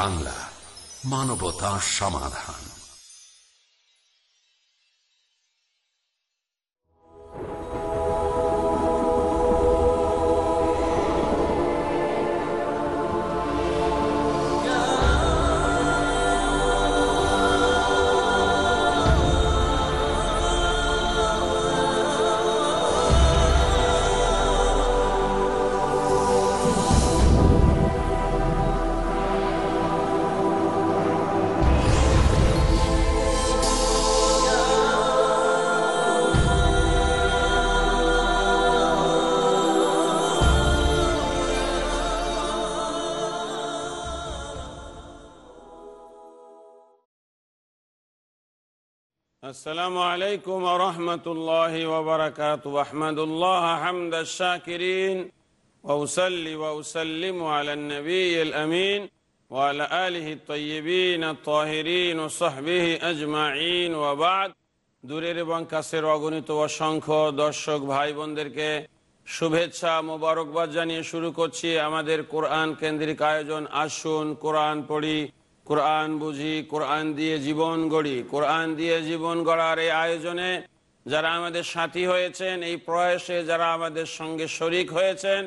বাংলা মানবতা সমাধান। السلام عليكم ورحمة الله وبركاته واحمد الله حمد الشاكرين وأسلي وأسلم على النبي الأمين وعلى آله الطيبين الطاهرين وصحبه أجمعين وبعد দূরের এবং কাছের অগণিত অসংখ্য দর্শক ভাই বোনদেরকে শুভেচ্ছা মোবারকবাদ জানিয়ে শুরু করছি আমাদের কোরআন কেন্দ্রিক আয়োজন আসুন কোরআন পড়ি কোরআন বুঝি, কোরআন দিয়ে জীবন গড়ি। কোরআন দিয়ে জীবন গড়ার এই আয়োজনে যারা আমাদের সাথী হয়েছেন, এই প্রয়াসে যারা আমাদের সঙ্গে শরিক হয়েছেন,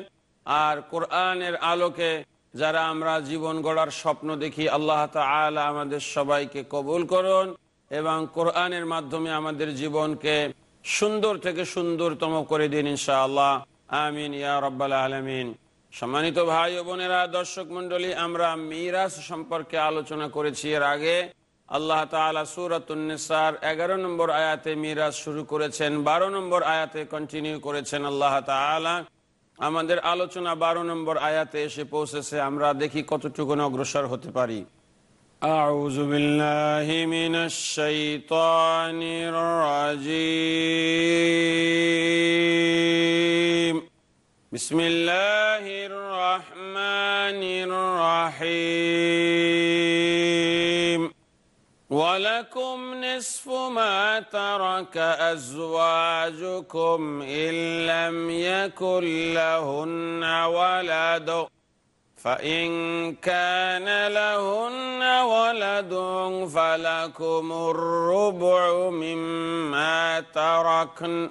আর কোরআনের আলোকে যারা আমরা জীবন গড়ার স্বপ্ন দেখি, আল্লাহ তালা আমাদের সবাইকে কবুল করুন এবং কোরআনের মাধ্যমে আমাদের জীবনকে সুন্দর থেকে সুন্দরতম করে দিন ইনশাআল্লাহ। আমিন ইয়া রব্বাল আলমিন। সম্মানিত ভাই ও বোনেরা দর্শক মন্ডলী আমরা মিরাজ সম্পর্কে আলোচনা করেছি এর আগে আল্লাহ তালা সুরাতুন্নেসার এগারো নম্বর আয়াতে মিরাজ শুরু করেছেন বারো নম্বর আয়াতে কন্টিনিউ করেছেন আল্লাহ তালা আমাদের আলোচনা বারো নম্বর আয়াতে এসে পৌঁছেছে আমরা দেখি কতটুকু অগ্রসর হতে পারি أعوذ بالله من الشيطان الرجيم بسم الله الرحمن الرحيم. ولكم نصف ما ترك أزواجكم إن لم يكن لهن ولد. فإن كان لهن ولد فلكم الربع مما تركن.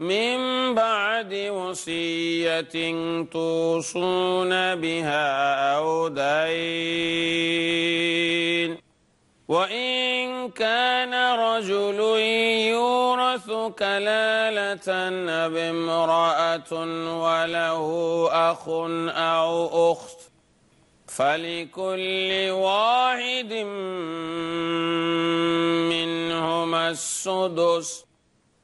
من بعد وصية توصون بها أو دين. وإن كان رجل يورث كلالة بامرأة وله أخ أو أخت فلكل واحد منهما السدس.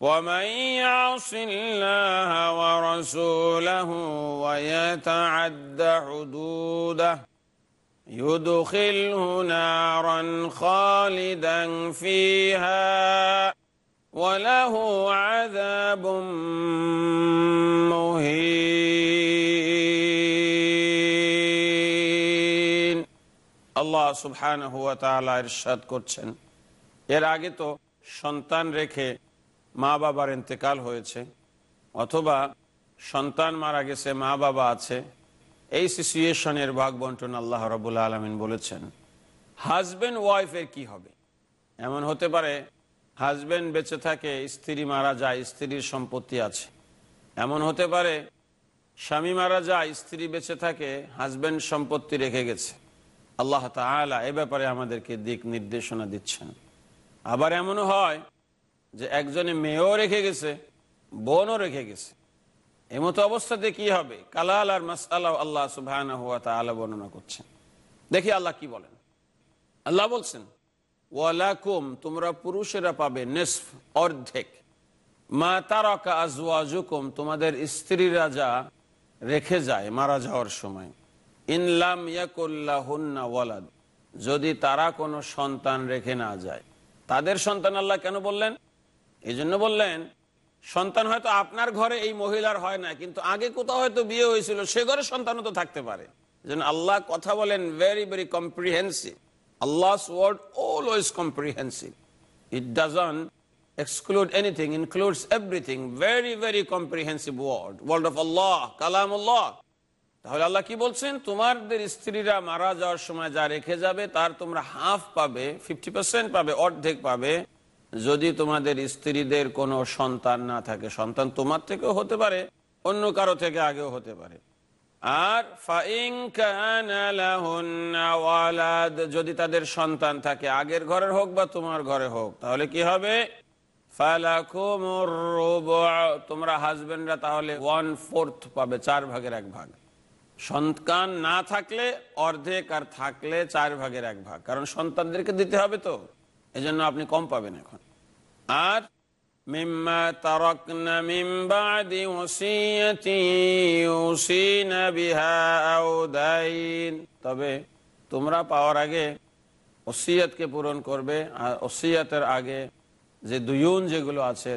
ومن يعص الله ورسوله ويتعد حدوده يدخله نارا خالدا فيها وله عذاب مهين আল্লাহ সুবহানাহু ওয়া তাআলা ইরশাদ করছেন এর আগে তো সন্তান রেখে মা বাবার ইন্তেকাল হয়েছে, অথবা সন্তান মারা গেছে মা বাবা আছে, এই সিচুয়েশনের ভাগ বন্টন আল্লাহ রবুল আলমিন বলেছেন। হাজবেন্ড ওয়াইফের কি হবে? এমন হতে পারে, হাজবেন্ড বেঁচে থাকে, স্ত্রী মারা যায়, স্ত্রীর সম্পত্তি আছে। এমন হতে পারে, স্বামী মারা যায়, স্ত্রী বেঁচে থাকে, হাজবেন্ড সম্পত্তি রেখে গেছে। আল্লাহ তালা এ ব্যাপারে আমাদেরকে দিক নির্দেশনা দিচ্ছেন। আবার এমনও হয় যে একজনে মেয়েও রেখে গেছে, বোনও রেখে গেছে। এমতো অবস্থাতে কি হবে? কালাল আর মাসাল্লাহ আল্লাহ সুবাহ বর্ণনা করছেন। দেখি আল্লাহ কি বলেন। আল্লাহ বলছেন, ওয়ালাকুম, তোমরা পুরুষেরা পাবে নেসফ, অর্ধেক। মা তারকা আজওয়াজুকুম, তোমাদের স্ত্রীরা যা রেখে যায় মারা যাওয়ার সময়। ইনলাম ইয়াকুল্লাহুন্না ওয়ালাদ, যদি তারা কোনো সন্তান রেখে না যায়। তাদের সন্তান আল্লাহ কেন বললেন? এই জন্য বললেন সন্তান হয়তো আপনার ঘরে এই মহিলার হয় না কিন্তু আগে কোথাও হয়তো বিয়ে হয়েছিল সে ঘরে সন্তানও তো থাকতে পারে যেন আল্লাহ কথা বলেন very very comprehensive Allah's word always comprehensive. It doesn't exclude anything, includes everything. Very, very comprehensive word. Word of Allah, Kalam Allah. তাহলে আল্লাহ কি বলছেন তোমাদের স্ত্রীরা মারা যাওয়ার সময় যা রেখে যাবে তার তোমরা হাফ পাবে ফিফটি পাবে অর্ধেক পাবে যদি তোমাদের স্ত্রীদের কোনো সন্তান না থাকে, সন্তান তোমার থেকেও হতে পারে, অন্য কারও থেকে আগেও হতে পারে। আর যদি তাদের সন্তান থাকে, আগের ঘরের হোক বা তোমার ঘরে হোক, তাহলে কি হবে? তোমরা হাজবেন্ডরা তাহলে ওয়ান ফোর্থ পাবে, চার ভাগের এক ভাগ। সন্তান না থাকলে অর্ধেক, আর থাকলে চার ভাগের এক ভাগ। কারণ সন্তানদেরকে দিতে হবে তো। এজন্য আপনি কম পাবেন এখন আর مما تركن من بعد وصية يوصين بها أو دين তবে তোমরা পাওয়ার আগে ওসিয়াতকে পূরণ করবে আর ওসিয়াতের আগে যে দুয়ুন যেগুলো আছে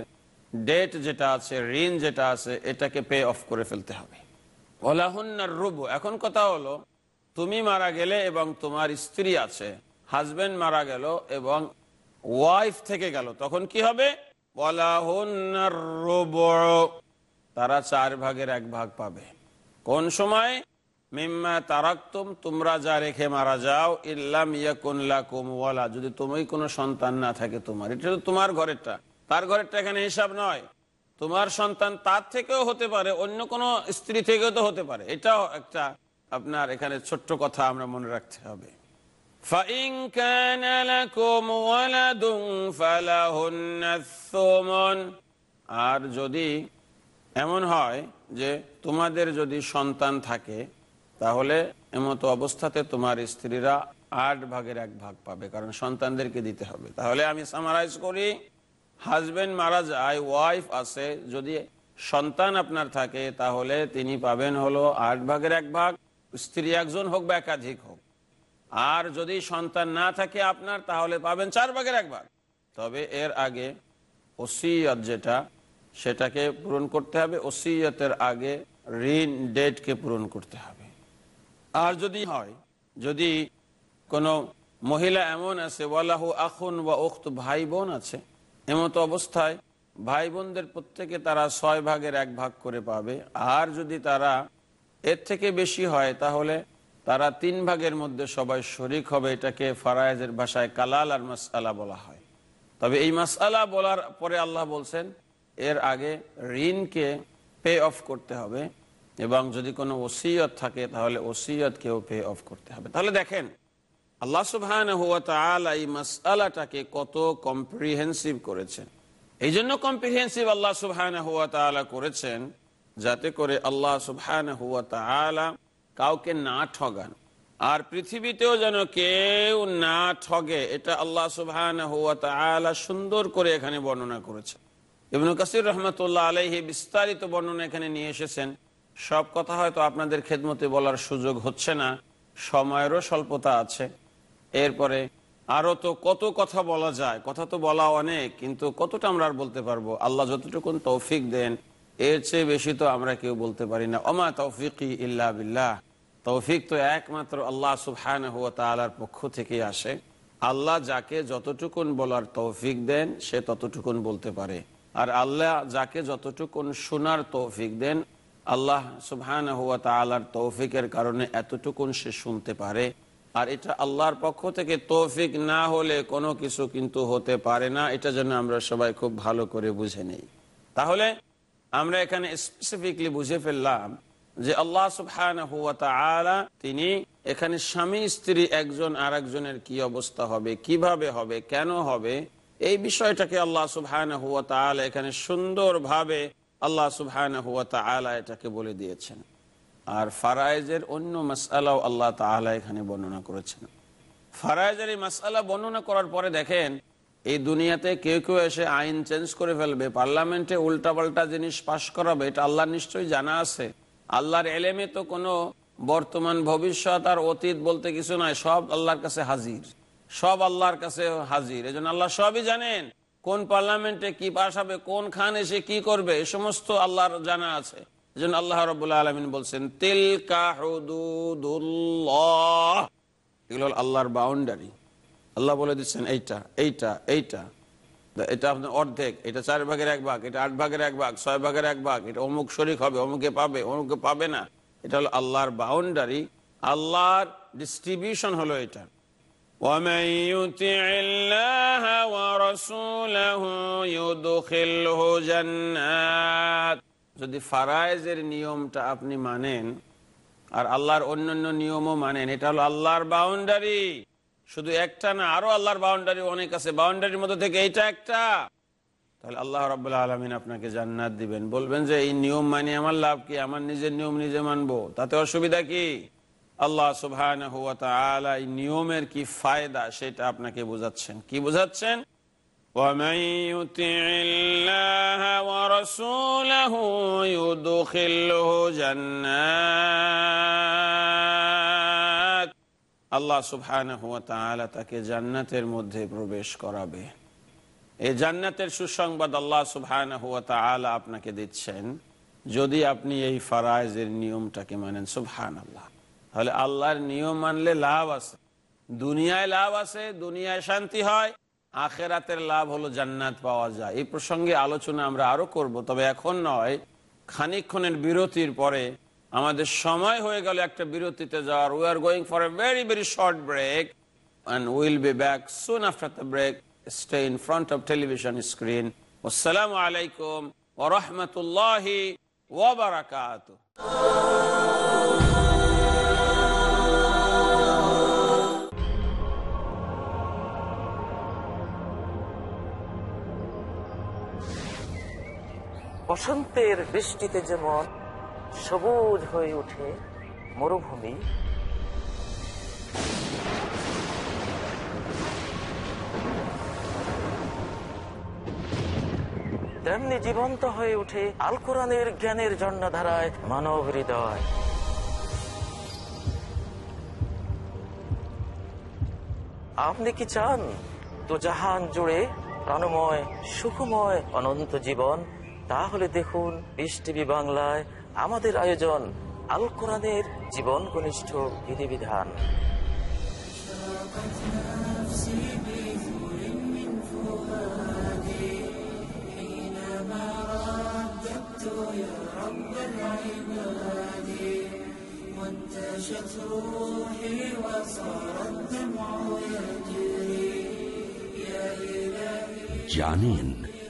ডেট যেটা আছে ঋণ যেটা আছে এটাকে পে অফ করে ফেলতে হবে ওলাহুন্নার রুবু এখন কথা হলো তুমি মারা গেলে এবং তোমার স্ত্রী আছে হাজবেন্ড মারা গেল এবং ওয়াইফ থেকে গেল, তখন কি হবে? তারা চার ভাগের এক ভাগ পাবে। কোন সময়? মিম্মা তারাক্তুম, তোমরা যা রেখে মারা যাও, ইল্লাম ইয়াকুল্লাকুম ওয়ালা, যদি তুমি কোনো সন্তান না থাকে তোমার। এটা তো তোমার ঘরেরটা। তার ঘরেরটা এখানে হিসাব নয়। তোমার সন্তান তার থেকেও হতে পারে, অন্য কোনো স্ত্রী থেকেও তো হতে পারে। এটাও একটা আপনার এখানে ছোট্ট কথা আমরা মনে রাখতে হবে। فإن كان لكم ولد فلهن الثمن আর যদি এমন হয় যে তোমাদের যদি সন্তান থাকে তাহলে এমতো অবস্থাতে তোমার স্ত্রীরা আট ভাগের এক ভাগ পাবে কারণ সন্তানদেরকে দিতে হবে তাহলে আমি সামারাইজ করি হাজবেন্ড মারা যায় ওয়াইফ আছে যদি সন্তান আপনার থাকে তাহলে তিনি পাবেন হলো আট ভাগের এক ভাগ স্ত্রী একজন হোক বা একাধিক হোক আর যদি সন্তান না থাকে আপনার, তাহলে পাবেন চার ভাগের এক ভাগ। তবে এর আগে ওসিয়ত যেটা, সেটাকে পূরণ করতে হবে, ওসিয়তের আগে ঋণ ডেটকে পূরণ করতে হবে। আর যদি হয়, যদি কোনো মহিলা এমন আছে, ওয়ালাহু আখুন বা উক্ত ভাই বোন আছে, এমতো অবস্থায় ভাই বোনদের প্রত্যেকে তারা ছয় ভাগের এক ভাগ করে পাবে। আর যদি তারা এর থেকে বেশি হয়, তাহলে তারা তিন ভাগের মধ্যে সবাই শরিক হবে, এটাকে ফারায়েজের ভাষায় কালাল আর মাসালা বলা হয়। তবে এই মাসালা বলার পরে আল্লাহ বলছেন, এর আগে ঋণকে পে অফ করতে হবে এবং যদি কোনো ওসিয়ত থাকে তাহলে ওসিয়তকেও পে অফ করতে হবে। তাহলে দেখেন, আল্লাহ সুবহান এই মাসালাটাকে কত কম্প্রিহেন্সিভ করেছেন। এই জন্য কম্প্রিহেন্সিভ আল্লাহ সুবহান হুয়া তালা করেছেন, যাতে করে আল্লাহ সুবহান হুয়া তালা কাউকে না ঠগান। আর পৃথিবীতেও যেন কেউ না ঠগে, এটা আল্লাহ সুবহান সুন্দর করে এখানে বর্ণনা করেছে ইবনু কাসির রহমতুল্লাহ আলহি বিস্তারিত বর্ণনা এখানে নিয়ে এসেছেন। সব কথা হয়তো আপনাদের খেদমতে বলার সুযোগ হচ্ছে না, সময়েরও স্বল্পতা আছে। এরপরে, আরও তো কত কথা বলা যায়, কথা তো বলা অনেক, কিন্তু কতটা আমরা আর বলতে পারব? আল্লাহ যতটুকুন তৌফিক দেন এর চেয়ে বেশি তো আমরা কেউ বলতে পারি না। অমা তৌফিক ইল্লা তৌফিক তো একমাত্র আল্লাহ সুবহান তালার পক্ষ থেকে আসে। আল্লাহ যাকে যতটুকুন বলার তৌফিক দেন, সে ততটুকুন বলতে পারে। আর আল্লাহ যাকে যতটুকুন শোনার তৌফিক দেন, আল্লাহ সুবহান হুয়া তালার তৌফিকের কারণে এতটুকুন সে শুনতে পারে। আর এটা আল্লাহর পক্ষ থেকে তৌফিক না হলে কোনো কিছু কিন্তু হতে পারে না। এটা যেন আমরা সবাই খুব ভালো করে বুঝে নেই। তাহলে আমরা এখানে স্পেসিফিকলি বুঝে ফেললাম যে আল্লাহ সুবহান তিনি এখানে স্বামী, স্ত্রী, একজন আর একজনের কি অবস্থা হবে, কীভাবে হবে, কেন হবে, এই বিষয়টাকে আল্লাহ সুবহান হুয়া তাআলা এখানে সুন্দরভাবে আল্লাহ সুবহান হুয়া তাআলা এটাকে বলে দিয়েছেন। আর ফারায়েজের অন্য মাসালাও আল্লাহ তাআলা এখানে বর্ণনা করেছেন। ফারায়েজের এই মাসালা বর্ণনা করার পরে দেখেন এই দুনিয়াতে কেউ কেউ এসে আইন চেঞ্জ করে ফেলবে, পার্লামেন্টে উল্টাপাল্টা জিনিস পাশ করাবে, এটা আল্লাহ নিশ্চয়ই জানা আছে। আল্লাহর এলেমে তো কোনো বর্তমান, ভবিষ্যৎ আর অতীত বলতে কিছু নয় সব আল্লাহর কাছে হাজির। সব আল্লাহর কাছে হাজির এই আল্লাহ সবই জানেন কোন পার্লামেন্টে কি পাশ হবে, কোন খান এসে কি করবে, এ সমস্ত আল্লাহর জানা আছে। এজন্য আল্লাহ রবুল্লা আলমিন বলছেন তিল কাহুদুল্লাহ এগুলো আল্লাহর বাউন্ডারি। আল্লাহ বলে দিচ্ছেন এইটা এইটা এইটা এটা আপনার অর্ধেক এটা চার ভাগের এক ভাগ এটা আট ভাগের এক ভাগ ছয় ভাগের এক ভাগ এটা অমুক শরিক হবে অমুকে পাবে অমুকে পাবে না এটা হলো আল্লাহর বাউন্ডারি আল্লাহর ডিস্ট্রিবিউশন হলো এটা ومن يطع الله ورسوله يدخله جنات যদি ফারায়েজের নিয়মটা আপনি মানেন আর আল্লাহর অন্যান্য নিয়মও মানেন এটা হলো আল্লাহর বাউন্ডারি শুধু একটা না আরো আল্লাহর বাউন্ডারি অনেক আছে বাউন্ডারির মধ্যে থেকে এইটা একটা তাহলে আল্লাহ রাবুল্লাহ আলমিন আপনাকে জান্নাত দিবেন বলবেন যে এই নিয়ম মানি আমার লাভ কি আমার নিজের নিয়ম নিজে মানবো তাতে অসুবিধা কি আল্লাহ সুবহান এই নিয়মের কি ফায়দা সেটা আপনাকে বোঝাচ্ছেন কি বোঝাচ্ছেন ومن يطع الله ورسوله يدخله جنات আল্লাহ তাআলা তাকে জান্নাতের মধ্যে প্রবেশ করাবে। এই জান্নাতের সুসংবাদ আল্লাহ তাআলা আপনাকে দিচ্ছেন, যদি আপনি এই ফারায়েজের নিয়মটাকে মানেন, সুবহানাল্লাহ। তাহলে আল্লাহর নিয়ম মানলে লাভ আছে। দুনিয়ায় লাভ আছে, দুনিয়ায় শান্তি হয়, আখেরাতের লাভ হলো জান্নাত পাওয়া যায়। এই প্রসঙ্গে আলোচনা আমরা আরও করব, তবে এখন নয় খানিক্ষণের বিরতির পরে আমাদের সময় হয়ে গেল একটা বিরতিতে যাওয়ার। We are going for a very very short break and will be back soon after the break stay in front of television screen আসসালাম আলাইকুম ও রহমতুল্লাহ ওবরাকাত বসন্তের বৃষ্টিতে যেমন সবুজ হয়ে ওঠে মরুভূমি। তেমনি জীবন্ত হয়ে ওঠে আল কোরআনের জ্ঞানের জন্মধারায় মানব হৃদয়। আপনি কি চান তো জাহান জুড়ে প্রাণময়, সুখময়, অনন্ত জীবন? তাহলে দেখুন টিভি বাংলায় আমাদের আয়োজন আল কোরআনের জীবন ঘনিষ্ঠ বিধিবিধান। জানেন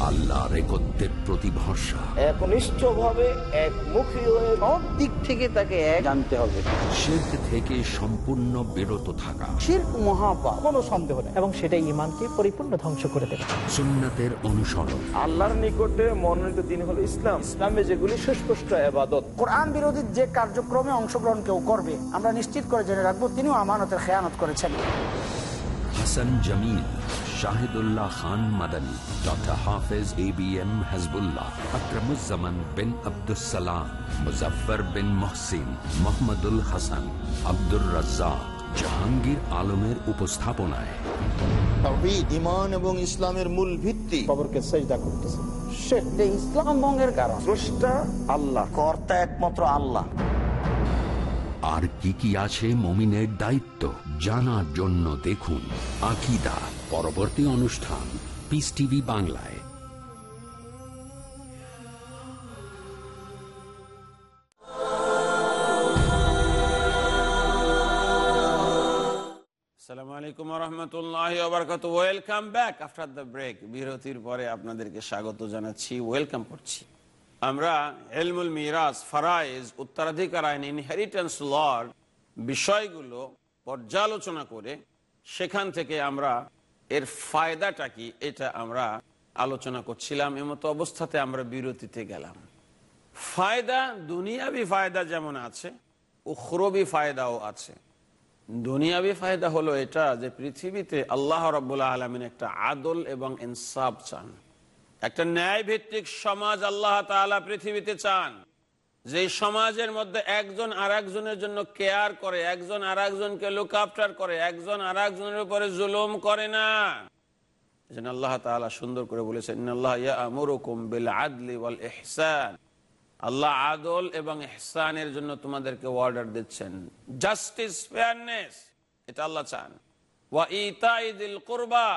আল্লাহ রেকত্বের প্রতি ভরসা। একনিষ্ঠ ভাবে একমুখী হয়ে সব দিক থেকে তাকে জানতে হবে। থেকে সম্পূর্ণ বিরত থাকা। শির্ক মহাপা কোনো সন্দেহ নেই। এবং সেটা ইমানকে পরিপূর্ণ ধ্বংস করে দেবে। সুন্নাতের অনুসরণ। আল্লাহর নিকটে মনোনীত দিন হলো ইসলাম। ইসলামে যেগুলি সুস্পষ্ট আবাদত কোরআন বিরোধী যে কার্যক্রমে অংশগ্রহণ কেউ করবে আমরা নিশ্চিত করে জেনে রাখব তিনিও আমানতের খেয়ানত করেছেন। Hasan Jamil. Shahidullah Khan Madani doctor Hafez A B M Hazbullah bin Abdussalam Muzaffar bin Mohsin Mohammadul Hasan Abdur Razzak Jahangir আলমের উপস্থাপনায়। এবং ইসলামের মূল ভিত্তি। খবরকে সেজদা করতেছে। শেখ ইসলাম ভঙ্গের কারণ। স্রষ্টা আল্লাহ কর্তা একমাত্র আল্লাহ। আর কি কি আছে মমিনের দায়িত্ব জানার জন্য দেখুন আকিদা। পরবর্তী অনুষ্ঠান পিস টিভি বাংলায়। Welcome back after the break বিরতির পরে আপনাদেরকে স্বাগত জানাচ্ছি। ওয়েলকাম করছি। আমরা এলমুল মিরাজ ফারাইজ উত্তরাধিকার আইন লর বিষয়গুলো পর্যালোচনা করে সেখান থেকে আমরা এর ফায়দাটা কি? এটা আমরা আলোচনা করছিলাম এমতো অবস্থাতে আমরা বিরতিতে গেলাম। ফায়দা, দুনিয়াবি ফায়দা যেমন আছে, উখরবি ফায়দাও আছে। দুনিয়াবি ফায়দা হলো এটা যে পৃথিবীতে আল্লাহ রব্বুল্লাহ আলমিন একটা আদল এবং ইনসাফ চান। একটা ন্যায় ভিত্তিক সমাজ আল্লাহ তাআলা পৃথিবীতে চান। যে সমাজের মধ্যে একজন আর একজনের জন্য কেয়ার করে, একজন আর একজনকে লুক আফটার করে, একজন আর একজনের উপরে জুলুম করে না। এজন্য আল্লাহ সুন্দর করে বলেছেন ইহসান আল্লাহ আদল এবং ইহসানের জন্য তোমাদেরকে অর্ডার দিচ্ছেন। জাস্টিস ফেয়ারনেস এটা আল্লাহ চান। ওয়া ইতাইদিল কুরবা,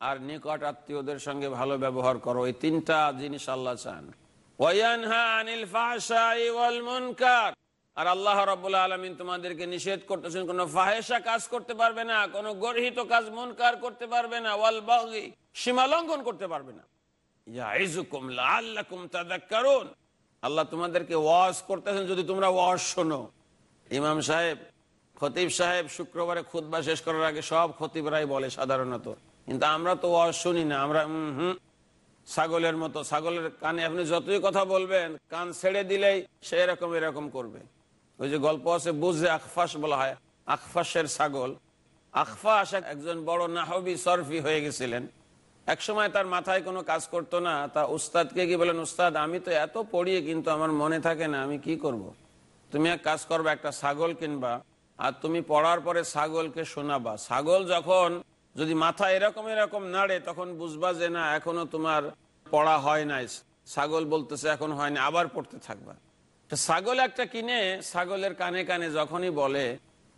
আর নিকট আত্মীয়দের সঙ্গে ভালো ব্যবহার করো, এই তিনটা জিনিস আল্লাহ চান। আর আল্লাহ রাব্বুল আলামিন তোমাদেরকে নিষেধ করতেছেন, কোনো ফাহেসা কাজ করতে পারবে না, কোনো গর্হিত কাজ মুনকার করতে পারবে না, ওয়াল বাগি সীমা লঙ্ঘন করতে পারবে না। আল্লাহ তোমাদেরকে ওয়াজ করতেছেন যদি তোমরা ওয়াজ শোনো। ইমাম সাহেব, খতিব সাহেব শুক্রবারে খুতবা শেষ করার আগে সব খতিবরাই বলে সাধারণত। কিন্তু আমরা তো ওয়াজ শুনি না, আমরা হুম ছাগলের মতো, ছাগলের কানে আপনি যতই কথা বলবেন, কান ছেড়ে দিলেই সে এরকম এরকম করবে। ওই যে গল্প আছে, বুঝে আখফাস বলা হয় আখফাসের ছাগল। আখফাস একজন বড় নাহবি সরফি হয়ে গেছিলেন। একসময় তার মাথায় কোনো কাজ করতো না, তা উস্তাদকে কি বলেন উস্তাদ, আমি তো এত পড়িয়ে কিন্তু আমার মনে থাকে না, আমি কি করব। তুমি এক কাজ করবা, একটা ছাগল কিনবা, আর তুমি পড়ার পরে ছাগলকে শোনাবা। ছাগল যখন যদি মাথা এরকম এরকম নাড়ে, তখন বুঝবা যে না, এখনও তোমার পড়া হয় নাই। ছাগল বলতেছে, এখন হয়নি আবার পড়তে থাকবা। ছাগল একটা কিনে, ছাগলের কানে কানে যখনই বলে,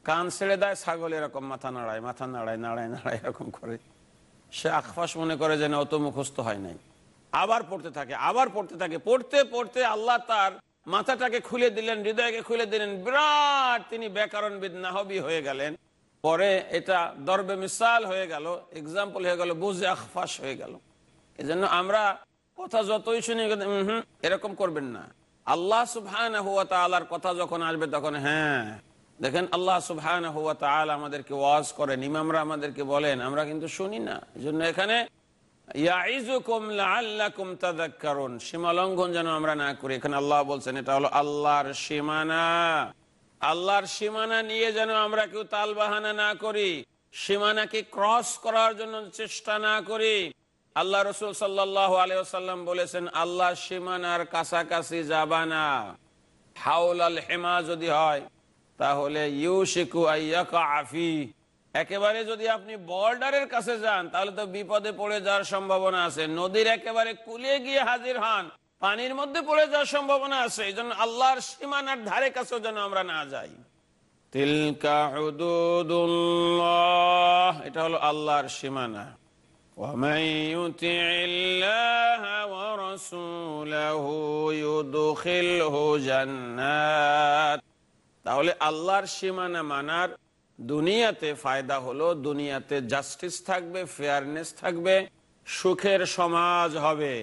কান ছেড়ে দেয়, ছাগল এরকম মাথা নাড়ায় মাথা নাড়ায় নাড়ায় নাড়ায় এরকম করে। সে আখফাস মনে করে যে না অত মুখস্থ হয় নাই। আবার পড়তে থাকে, আবার পড়তে থাকে। পড়তে পড়তে আল্লাহ তার মাথাটাকে খুলে দিলেন, হৃদয়কে খুলে দিলেন। বিরাট তিনি ব্যাকরণবিদ নাহবি হয়ে গেলেন। পরে এটা দরবে মিসাল হয়ে গেল এক্সাম্পল হয়ে গেল, বুঝে আখফাস হয়ে গেল। এই জন্য আমরা কথা যতই শুনি এরকম করবেন না। আল্লাহ সুবহান হুয়া কথা যখন আসবে তখন হ্যাঁ দেখেন আল্লাহ সুবহান হুয়া আমাদেরকে ওয়াজ করেন, ইমামরা আমাদেরকে বলেন, আমরা কিন্তু শুনি না। এই জন্য এখানে ইয়াইজুকুম লাআল্লাকুম তাযাক্কারুন, সীমা লঙ্ঘন যেন আমরা না করি। এখানে আল্লাহ বলছেন, এটা হলো আল্লাহর সীমানা। আল্লাহর সীমানা নিয়ে যেন আমরা কেউ তালবাহানা না করি, সীমানাকে ক্রস করার জন্য চেষ্টা না করি। আল্লাহ রসুল সাল্লাহ আলিয়াল্লাম বলেছেন আল্লাহ সীমানার কাছাকাছি যাবানা হাউল আল হেমা যদি হয়, তাহলে ইউশিকু আইয়াকা আফি। একেবারে যদি আপনি বর্ডারের কাছে যান, তাহলে তো বিপদে পড়ে যাওয়ার সম্ভাবনা আছে। নদীর একেবারে কুলে গিয়ে হাজির হন। পানির মধ্যে পড়ে যাওয়ার সম্ভাবনা আছে এই জন্য আল্লাহর সীমানার ধারে কাছেও যেন আমরা না যাই তিলকা হুদুদুল্লাহ এটা হলো আল্লাহর সীমানা ومن يطع الله ورسوله يدخله جنات তাহলে আল্লাহর সীমানা মানার দুনিয়াতে ফায়দা হলো দুনিয়াতে জাস্টিস থাকবে ফেয়ারনেস থাকবে সুখের সমাজ হবে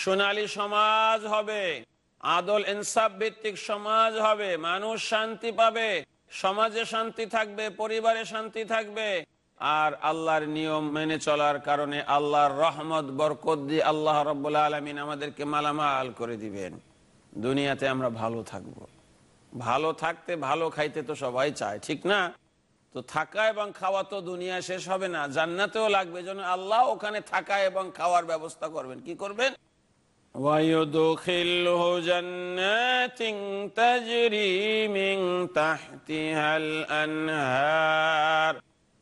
সোনালী সমাজ হবে, আদল ইনসাফ ভিত্তিক সমাজ হবে, মানুষ শান্তি পাবে, সমাজে শান্তি থাকবে, পরিবারে শান্তি থাকবে, আর আল্লাহর নিয়ম মেনে চলার কারণে আল্লাহর রহমত, বরকত দিয়ে আল্লাহ রব্বুল আলমিন আমাদেরকে মালামাল করে দিবেন। দুনিয়াতে আমরা ভালো থাকব। ভালো থাকতে ভালো খাইতে তো সবাই চায়, ঠিক না? তো থাকা এবং খাওয়া তো দুনিয়া শেষ হবে না, জান্নাতেও লাগবে। যেন আল্লাহ ওখানে থাকা এবং খাওয়ার ব্যবস্থা করবেন। কি করবেন? ويدخله جنات تجري من تحتها الأنهار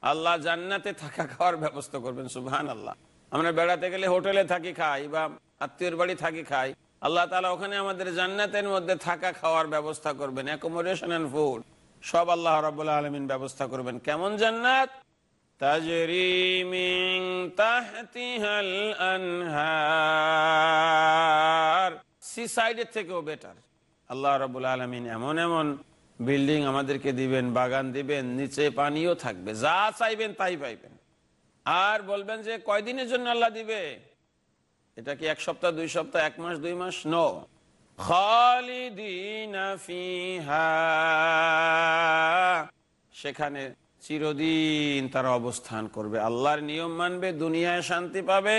আল্লাহ জান্নাতে থাকা খাওয়ার ব্যবস্থা করবেন সুবহান আল্লাহ আমরা বেড়াতে গেলে হোটেলে থাকি খাই বা আত্মীয়র বাড়ি থাকি খাই আল্লাহ তালা ওখানে আমাদের জান্নাতের মধ্যে থাকা খাওয়ার ব্যবস্থা করবেন অ্যাকোমোডেশন অ্যান্ড ফুড সব আল্লাহ রাবুল্লাহ আলমিন ব্যবস্থা করবেন কেমন জান্নাত تجري من تحتها الأنهار সি সাইডের থেকেও বেটার আল্লাহ রাবুল আলমিন এমন এমন বিল্ডিং আমাদেরকে দিবেন বাগান দিবেন নিচে পানিও থাকবে যা চাইবেন তাই পাইবেন আর বলবেন যে কয়দিনের জন্য আল্লাহ দিবে এটা কি এক সপ্তাহ দুই সপ্তাহ এক মাস দুই মাস নো খালিদিনা ফিহা সেখানে চিরদিন তারা অবস্থান করবে আল্লাহর নিয়ম মানবে দুনিয়ায় শান্তি পাবে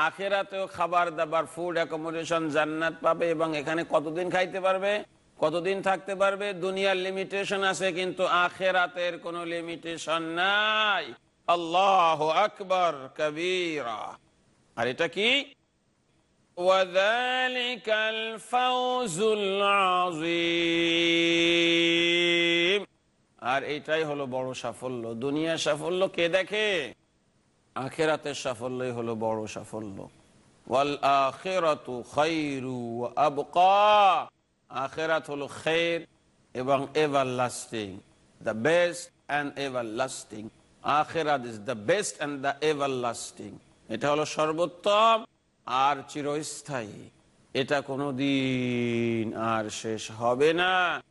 আখেরাতেও খাবার দাবার ফুড অ্যাকোমোডেশন জান্নাত পাবে এবং এখানে কতদিন খাইতে পারবে কতদিন থাকতে পারবে দুনিয়ার লিমিটেশন আছে কিন্তু আখেরাতের কোনো লিমিটেশন নাই আল্লাহ আকবর কবিরা আর এটা কি وذلك الفوز العظيم আর এটাই হলো বড় সাফল্য। দুনিয়া সাফল্য কে দেখে? আখেরাতের সাফল্যই হলো বড় সাফল্য। হলো খের এবং everlasting the best and everlasting আখেরাত is the best and the everlasting এটা হলো সর্বোত্তম আর চিরস্থায়ী। এটা কোনোদিন আর শেষ হবে না।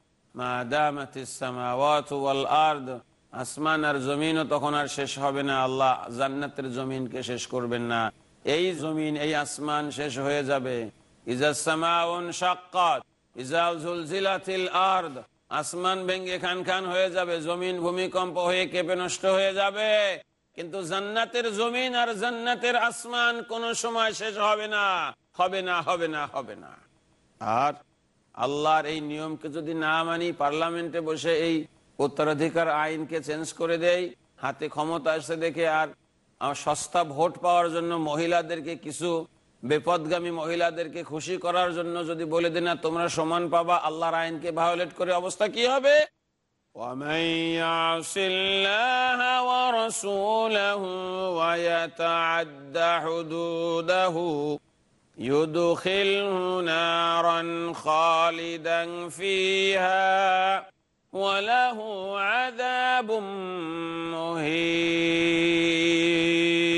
আসমান আর জমিনও তখন আর শেষ হবে না। আল্লাহ জান্নাতের জমিনকে শেষ করবেন না। এই জমিন, এই আসমান শেষ হয়ে যাবে। আসমান ভেঙ্গে খান খান হয়ে যাবে। জমিন ভূমিকম্প হয়ে কেঁপে নষ্ট হয়ে যাবে। কিন্তু জান্নাতের জমিন আর জান্নাতের আসমান কোন সময় শেষ হবে না। হবে না হবে না হবে না। আর আল্লাহর এই নিয়মকে যদি না মানি পার্লামেন্টে বসে এই উত্তরাধিকার আইনকে চেঞ্জ করে দেয় হাতে ক্ষমতা আসছে দেখে আর সস্তা ভোট পাওয়ার জন্য মহিলাদেরকে কিছু বেপদগামী মহিলাদেরকে খুশি করার জন্য যদি বলে দেন না তোমরা সমান পাবা আল্লাহর আইনকে ভায়োলেট করে অবস্থা কি হবে ومن يعص الله ورسوله ويتعد حدوده يدخله نارا خالدا فيها وله عذاب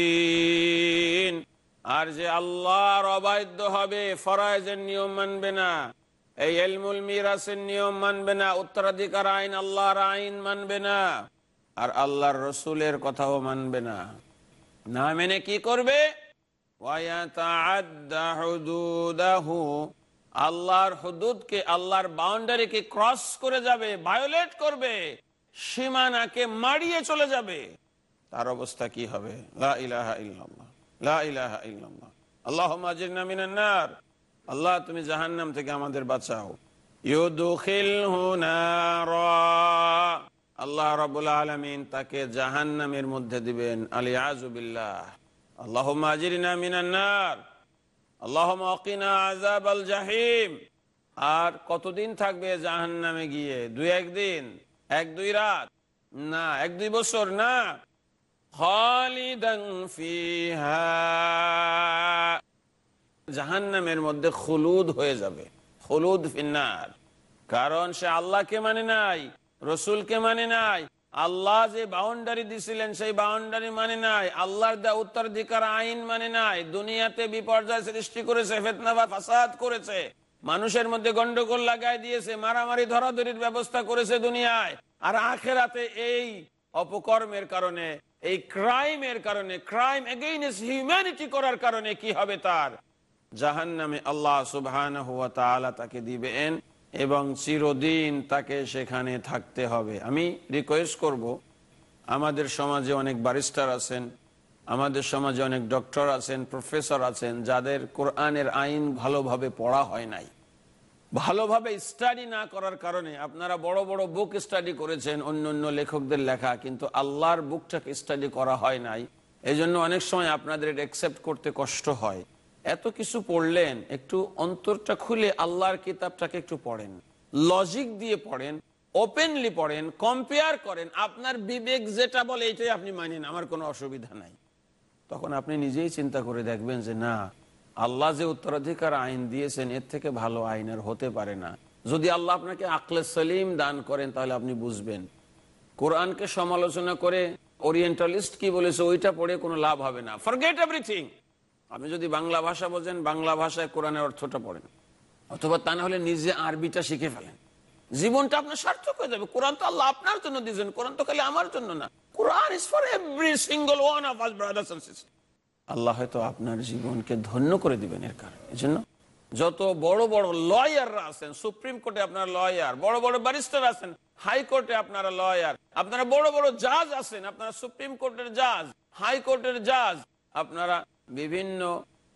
مهين আর যে আল্লাহর অবাধ্য হবে ফরাইজের নিয়ম মানবে না এই এলমুল মিরাসের নিয়ম মানবে না উত্তরাধিকার আইন আল্লাহর আইন মানবে না আর আল্লাহর রসুলের কথাও মানবে না না মেনে কি করবে আল্লাহর হুদুদকে, আল্লাহর বাউন্ডারিকে ক্রস করে যাবে, ভায়োলেট করবে, সীমানাকে মারিয়ে চলে যাবে। তার অবস্থা কি হবে? আল্লাহ, তুমি জাহান্নাম থেকে আমাদের বাঁচাও। আল্লাহ রাবুল আলমিন তাকে জাহান্নামের মধ্যে দিবেন। আলী আজুবিল্লাহ আর কতদিন থাকবে জাহান্নামে গিয়ে? দুই একদিন? এক দুই রাত? না, এক দুই বছর, না। খালিদান ফিহা। জাহান্নামের মধ্যে খুলুদ হয়ে যাবে। হলুদ ফিন্নার। কারণ সে আল্লাহকে মানে নাই, রসুলকে মানে নাই আল্লাহ যে বাউন্ডারি দিছিলেন, সেই বাউন্ডারি মানে নাই। আল্লাহর দেওয়া উত্তরাধিকার আইন মানে নাই। দুনিয়াতে বিপর্যয় সৃষ্টি করেছে ফেতনাবাদ ফাসাদ করেছে। মানুষের মধ্যে গন্ডগোল লাগাই দিয়েছে, মারামারি ধরাধরির ব্যবস্থা করেছে দুনিয়ায়। আর আখেরাতে এই অপকর্মের কারণে, এই ক্রাইমের কারণে ক্রাইম এগেইনস্ট হিউম্যানিটি করার কারণে কি হবে তার? জাহান নামে আল্লাহ সুবহান তাকে দিবেন। এবং চিরদিন তাকে সেখানে থাকতে হবে। আমি রিকোয়েস্ট করব, আমাদের সমাজে অনেক ব্যারিস্টার আছেন, আমাদের সমাজে অনেক ডক্টর আছেন প্রফেসর আছেন, যাদের কোরআনের আইন ভালোভাবে পড়া হয় নাই। ভালোভাবে স্টাডি না করার কারণে আপনারা বড় বড় বুক স্টাডি করেছেন, অন্য অন্য লেখকদের লেখা, কিন্তু আল্লাহর বুকটাকে স্টাডি করা হয় নাই। এই অনেক সময় আপনাদের এটা অ্যাকসেপ্ট করতে কষ্ট হয়। এত কিছু পড়লেন, একটু অন্তরটা খুলে আল্লাহর কিতাবটাকে একটু পড়েন। লজিক দিয়ে পড়েন ওপেনলি পড়েন কম্পেয়ার করেন, আপনার বিবেক যেটা বলে এটাই আপনি মানেন, আমার কোনো অসুবিধা নাই। তখন আপনি নিজেই চিন্তা করে দেখবেন যে, না, আল্লাহ যে উত্তরাধিকার আইন দিয়েছেন, এর থেকে ভালো আইন আর হতে পারে না। যদি আল্লাহ আপনাকে আকলে সলিম দান করেন, তাহলে আপনি বুঝবেন। কোরআনকে সমালোচনা করে ওরিয়েন্টালিস্ট কি বলেছে, ওইটা পড়ে কোনো লাভ হবে না। ফরগেট এভরিথিং আপনি যদি বাংলা ভাষা বোঝেন, বাংলা ভাষায় কোরআনের অর্থটা পড়েন। অথবা তা না হলে নিজে আরবিটা শিখে ফেলেন। জীবনটা আপনার সার্থক হয়ে যাবে। কোরআন তো আল্লাহ আপনার জন্য দিয়েছেন। কোরআন তো খালি আমার জন্য না। Quran is for every single one of us brothers and sisters আল্লাহ হয়তো আপনার জীবনকে ধন্য করে দিবেন এর কারণে। এই জন্য যত বড় বড় লয়াররা আছেন, সুপ্রিম কোর্টে আপনার লয়ার, বড় বড় ব্যারিস্টার আছেন হাইকোর্টে আপনারা লয়ার, আপনারা বড় বড় জাজ আছেন, আপনারা সুপ্রিম কোর্টের জাজ হাইকোর্টের জাজ, আপনারা বিভিন্ন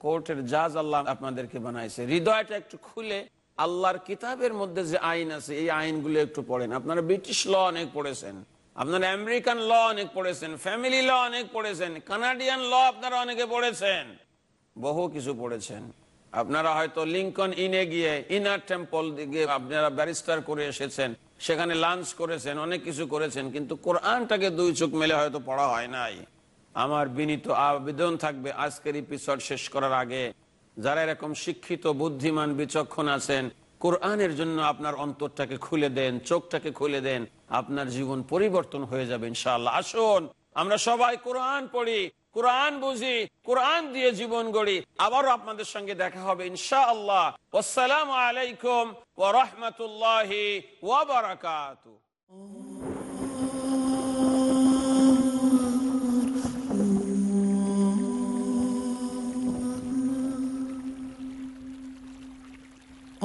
কোর্টের জাজ আল্লাহ আপনাদেরকে বানাইছে। হৃদয়টা একটু খুলে, আল্লাহর কিতাবের মধ্যে যে আইন আছে, এই আইনগুলো একটু পড়েন। আপনারা ব্রিটিশ ল অনেক পড়েছেন, আপনারা আমেরিকান ল অনেক পড়েছেন, ফ্যামিলি ল অনেক পড়েছেন, কানাডিয়ান ল আপনারা অনেকে পড়েছেন, বহু কিছু পড়েছেন। আপনারা হয়তো লিঙ্কন ইনে গিয়ে, ইনার টেম্পল গিয়ে আপনারা ব্যারিস্টার করে এসেছেন, সেখানে লাঞ্চ করেছেন, অনেক কিছু করেছেন, কিন্তু কোরআনটাকে দুই চোখ মেলে হয়তো পড়া হয় নাই। আমার বিনীত আবেদন থাকবে, আজকের এপিসোড শেষ করার আগে। যারা এরকম শিক্ষিত, বুদ্ধিমান, বিচক্ষণ আছেন, কোরআনের জন্য আপনার অন্তরটাকে খুলে দেন, চোখটাকে খুলে দেন, আপনার জীবন পরিবর্তন হয়ে যাবে, ইনশাআল্লাহ। আসুন, আমরা সবাই কোরআন পড়ি, কোরআন বুঝি, কোরআন দিয়ে জীবন গড়ি। আবারও আপনাদের সঙ্গে দেখা হবে ইনশা আল্লাহ আসসালামু আলাইকুম ওয়া রাহমাতুল্লাহি